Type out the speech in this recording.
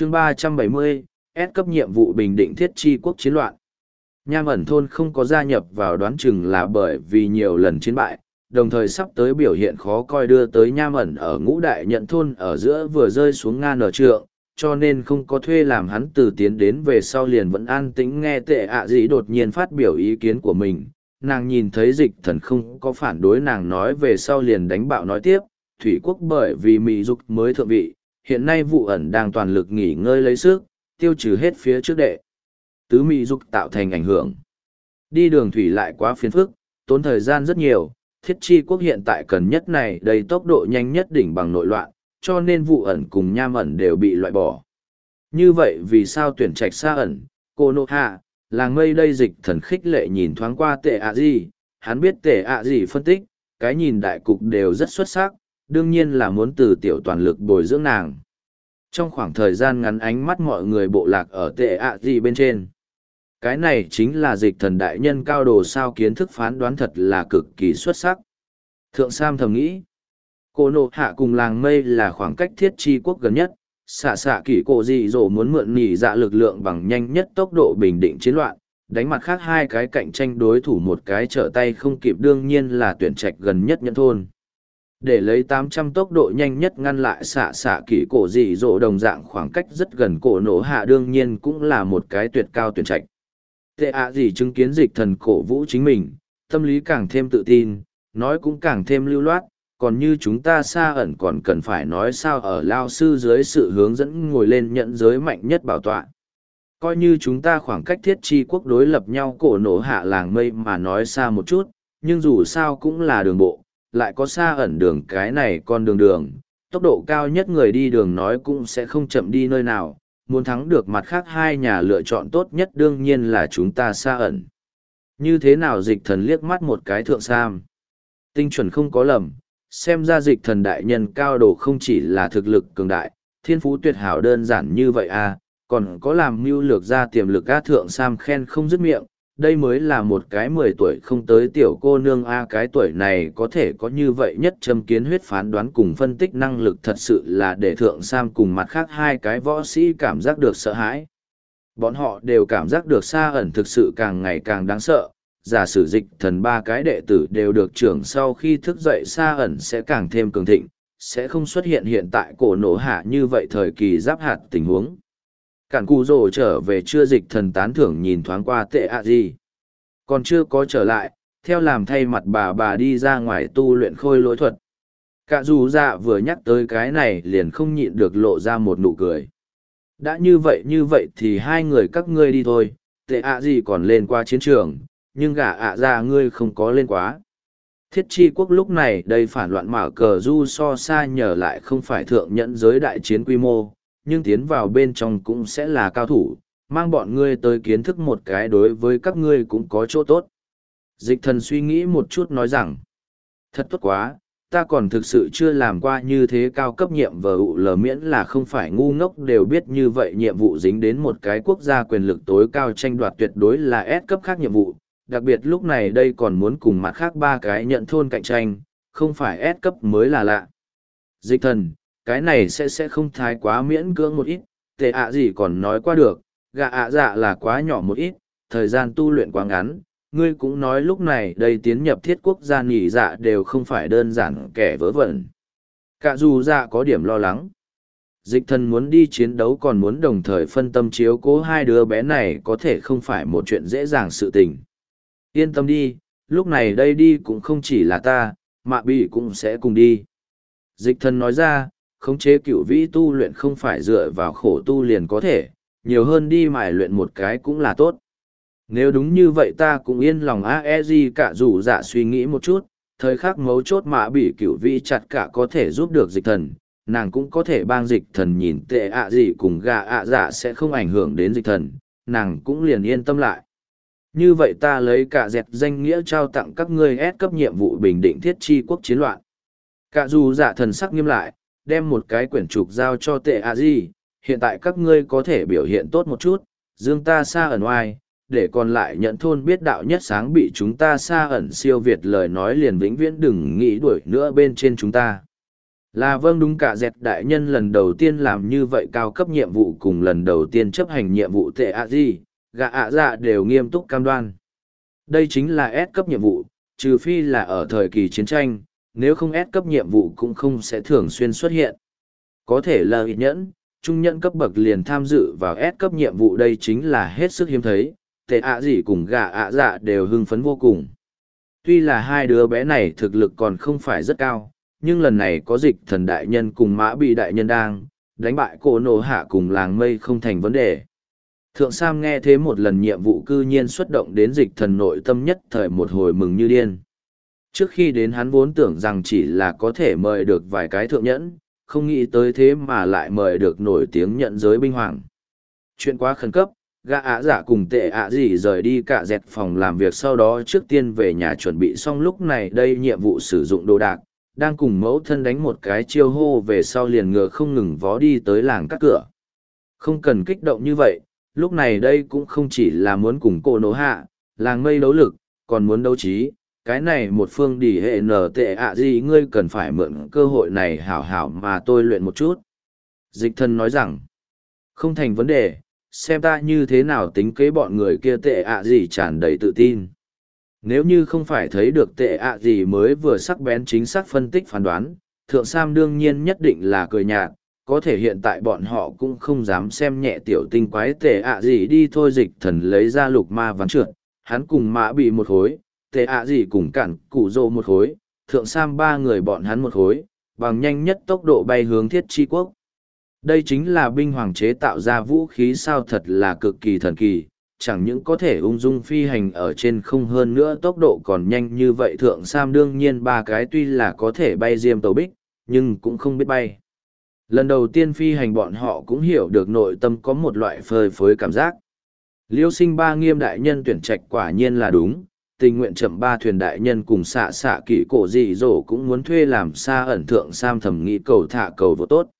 chương ba trăm bảy mươi S cấp nhiệm vụ bình định thiết chi quốc chiến loạn. Nham ẩn thôn không có gia nhập vào đoán chừng là bởi vì nhiều lần chiến bại, đồng thời sắp tới biểu hiện khó coi đưa tới nham ẩn ở ngũ đại nhận thôn ở giữa vừa rơi xuống nga nở trượng, cho nên không có thuê làm hắn từ tiến đến về sau liền vẫn an tĩnh nghe tệ ạ gì đột nhiên phát biểu ý kiến của mình. Nàng nhìn thấy dịch thần không có phản đối nàng nói về sau liền đánh bạo nói tiếp, Thủy quốc bởi vì Mỹ dục mới thượng vị, hiện nay vụ ẩn đang toàn lực nghỉ ngơi lấy sức, tiêu trừ hết phía trước đệ. Tứ Mỹ dục tạo thành ảnh hưởng. Đi đường thủy lại quá phiền phức, tốn thời gian rất nhiều, thiết chi quốc hiện tại cần nhất này đầy tốc độ nhanh nhất đỉnh bằng nội loạn, cho nên vụ ẩn cùng nham ẩn đều bị loại bỏ. Như vậy vì sao tuyển trạch xa ẩn, cô nô hạ, làng mây đây dịch thần khích lệ nhìn thoáng qua tệ ạ gì, hắn biết tệ ạ gì phân tích, cái nhìn đại cục đều rất xuất sắc, đương nhiên là muốn từ tiểu toàn lực bồi dưỡng nàng. Trong khoảng thời gian ngắn ánh mắt mọi người bộ lạc ở tệ ạ gì bên trên. Cái này chính là dịch thần đại nhân cao đồ sao kiến thức phán đoán thật là cực kỳ xuất sắc. Thượng Sam thầm nghĩ, cô nộ hạ cùng làng mây là khoảng cách thiết chi quốc gần nhất, xạ xạ kỷ cổ dị dỗ muốn mượn nhị dạ lực lượng bằng nhanh nhất tốc độ bình định chiến loạn, đánh mặt khác hai cái cạnh tranh đối thủ một cái trở tay không kịp đương nhiên là tuyển trạch gần nhất nhân thôn để lấy 800 tốc độ nhanh nhất ngăn lại xạ xạ kỳ cổ dị dỗ đồng dạng khoảng cách rất gần cổ nổ hạ đương nhiên cũng là một cái tuyệt cao tuyển trạch. Tệ ạ gì chứng kiến dịch thần cổ vũ chính mình, tâm lý càng thêm tự tin, nói cũng càng thêm lưu loát, còn như chúng ta xa ẩn còn cần phải nói sao ở lao sư dưới sự hướng dẫn ngồi lên nhận giới mạnh nhất bảo tọa. Coi như chúng ta khoảng cách thiết chi quốc đối lập nhau cổ nổ hạ làng mây mà nói xa một chút, nhưng dù sao cũng là đường bộ lại có xa ẩn đường cái này con đường đường, tốc độ cao nhất người đi đường nói cũng sẽ không chậm đi nơi nào, muốn thắng được mặt khác hai nhà lựa chọn tốt nhất đương nhiên là chúng ta xa ẩn. Như thế nào dịch thần liếc mắt một cái thượng sam? Tinh chuẩn không có lầm, xem ra dịch thần đại nhân cao độ không chỉ là thực lực cường đại, thiên phú tuyệt hảo đơn giản như vậy à, còn có làm mưu lược ra tiềm lực á thượng sam khen không dứt miệng, đây mới là một cái mười tuổi không tới tiểu cô nương a, cái tuổi này có thể có như vậy nhất châm kiến huyết phán đoán cùng phân tích năng lực thật sự là để thượng sam cùng mặt khác hai cái võ sĩ cảm giác được sợ hãi. Bọn họ đều cảm giác được xa ẩn thực sự càng ngày càng đáng sợ. Giả sử dịch thần ba cái đệ tử đều được trưởng sau khi thức dậy xa ẩn sẽ càng thêm cường thịnh, sẽ không xuất hiện hiện tại cổ nổ hạ như vậy thời kỳ giáp hạt tình huống cản cù rồ trở về chưa dịch thần tán thưởng nhìn thoáng qua tệ ạ gì còn chưa có trở lại, theo làm thay mặt bà bà đi ra ngoài tu luyện khôi lỗi thuật. Cả dù dạ vừa nhắc tới cái này liền không nhịn được lộ ra một nụ cười. Đã như vậy như vậy thì hai người các ngươi đi thôi, tệ ạ gì còn lên qua chiến trường, nhưng gả ạ ra ngươi không có lên quá. Thiết chi quốc lúc này đây phản loạn mở cờ du so xa nhờ lại không phải thượng nhẫn giới đại chiến quy mô nhưng tiến vào bên trong cũng sẽ là cao thủ, mang bọn ngươi tới kiến thức một cái đối với các ngươi cũng có chỗ tốt. Dịch thần suy nghĩ một chút nói rằng, thật tốt quá, ta còn thực sự chưa làm qua như thế cao cấp nhiệm vụ lờ miễn là không phải ngu ngốc đều biết như vậy nhiệm vụ dính đến một cái quốc gia quyền lực tối cao tranh đoạt tuyệt đối là S cấp khác nhiệm vụ, đặc biệt lúc này đây còn muốn cùng mặt khác ba cái nhận thôn cạnh tranh, không phải S cấp mới là lạ. Dịch thần, cái này sẽ sẽ không thái quá miễn cưỡng một ít, tệ ạ gì còn nói qua được, gạ ạ dạ là quá nhỏ một ít, thời gian tu luyện quá ngắn, ngươi cũng nói lúc này đây tiến nhập thiết quốc gia nghỉ dạ đều không phải đơn giản kẻ vớ vẩn. Cả dù dạ có điểm lo lắng. Dịch thần muốn đi chiến đấu còn muốn đồng thời phân tâm chiếu cố hai đứa bé này có thể không phải một chuyện dễ dàng sự tình. Yên tâm đi, lúc này đây đi cũng không chỉ là ta, mạ bị cũng sẽ cùng đi. Dịch thần nói ra, khống chế cựu vĩ tu luyện không phải dựa vào khổ tu liền có thể, nhiều hơn đi mài luyện một cái cũng là tốt. Nếu đúng như vậy ta cũng yên lòng AEG cả dù dạ suy nghĩ một chút, thời khắc mấu chốt mà bị cựu vĩ chặt cả có thể giúp được dịch thần, nàng cũng có thể bang dịch thần nhìn tệ ạ gì cùng gà ạ dạ sẽ không ảnh hưởng đến dịch thần, nàng cũng liền yên tâm lại. Như vậy ta lấy cả dẹt danh nghĩa trao tặng các ngươi ép cấp nhiệm vụ bình định thiết chi quốc chiến loạn. Cả dù dạ thần sắc nghiêm lại, đem một cái quyển trục giao cho tệ a di hiện tại các ngươi có thể biểu hiện tốt một chút dương ta xa ẩn oai để còn lại nhận thôn biết đạo nhất sáng bị chúng ta xa ẩn siêu việt lời nói liền vĩnh viễn đừng nghĩ đuổi nữa bên trên chúng ta Là vâng đúng cả dẹt đại nhân lần đầu tiên làm như vậy cao cấp nhiệm vụ cùng lần đầu tiên chấp hành nhiệm vụ tệ a di gạ ạ dạ đều nghiêm túc cam đoan. Đây chính là S cấp nhiệm vụ, trừ phi là ở thời kỳ chiến tranh, nếu không ép cấp nhiệm vụ cũng không sẽ thường xuyên xuất hiện. Có thể là ít nhẫn, trung nhẫn cấp bậc liền tham dự vào ép cấp nhiệm vụ đây chính là hết sức hiếm thấy, tệ ạ gì cùng gà ạ dạ đều hưng phấn vô cùng. Tuy là hai đứa bé này thực lực còn không phải rất cao, nhưng lần này có dịch thần đại nhân cùng mã bị đại nhân đang, đánh bại cổ nổ hạ cùng làng mây không thành vấn đề. Thượng Sam nghe thế một lần nhiệm vụ cư nhiên xuất động đến dịch thần nội tâm nhất thời một hồi mừng như điên. Trước khi đến hắn vốn tưởng rằng chỉ là có thể mời được vài cái thượng nhẫn, không nghĩ tới thế mà lại mời được nổi tiếng nhận giới binh hoàng. Chuyện quá khẩn cấp, gã ạ giả cùng tệ ạ gì rời đi cả dẹt phòng làm việc sau đó trước tiên về nhà chuẩn bị xong lúc này đây nhiệm vụ sử dụng đồ đạc, đang cùng mẫu thân đánh một cái chiêu hô về sau liền ngựa không ngừng vó đi tới làng cắt cửa. Không cần kích động như vậy, lúc này đây cũng không chỉ là muốn cùng cô nổ hạ, làng mây đấu lực, còn muốn đấu trí. Cái này một phương đỉ hệ nở tệ ạ gì ngươi cần phải mượn cơ hội này hảo hảo mà tôi luyện một chút. Dịch thân nói rằng, không thành vấn đề, xem ta như thế nào tính kế bọn người kia tệ ạ gì tràn đầy tự tin. Nếu như không phải thấy được tệ ạ gì mới vừa sắc bén chính xác phân tích phán đoán, Thượng Sam đương nhiên nhất định là cười nhạt, có thể hiện tại bọn họ cũng không dám xem nhẹ tiểu tinh quái tệ ạ gì đi thôi dịch thần lấy ra lục ma ván trượt, hắn cùng mã bị một khối, tệ ạ gì cùng cản cụ rô một khối, Thượng Sam ba người bọn hắn một khối, bằng nhanh nhất tốc độ bay hướng thiết chi quốc. Đây chính là binh hoàng chế tạo ra vũ khí sao thật là cực kỳ thần kỳ, chẳng những có thể ung dung phi hành ở trên không hơn nữa tốc độ còn nhanh như vậy. Thượng sam đương nhiên ba cái tuy là có thể bay diêm tàu bích nhưng cũng không biết bay. Lần đầu tiên phi hành bọn họ cũng hiểu được nội tâm có một loại phơi phới cảm giác. Liêu sinh ba nghiêm đại nhân tuyển trạch quả nhiên là đúng tình nguyện chậm ba thuyền đại nhân cùng xạ xạ kỷ cổ dị dỗ cũng muốn thuê làm xa ẩn thượng sam thầm nghĩ cầu thả cầu vô tốt.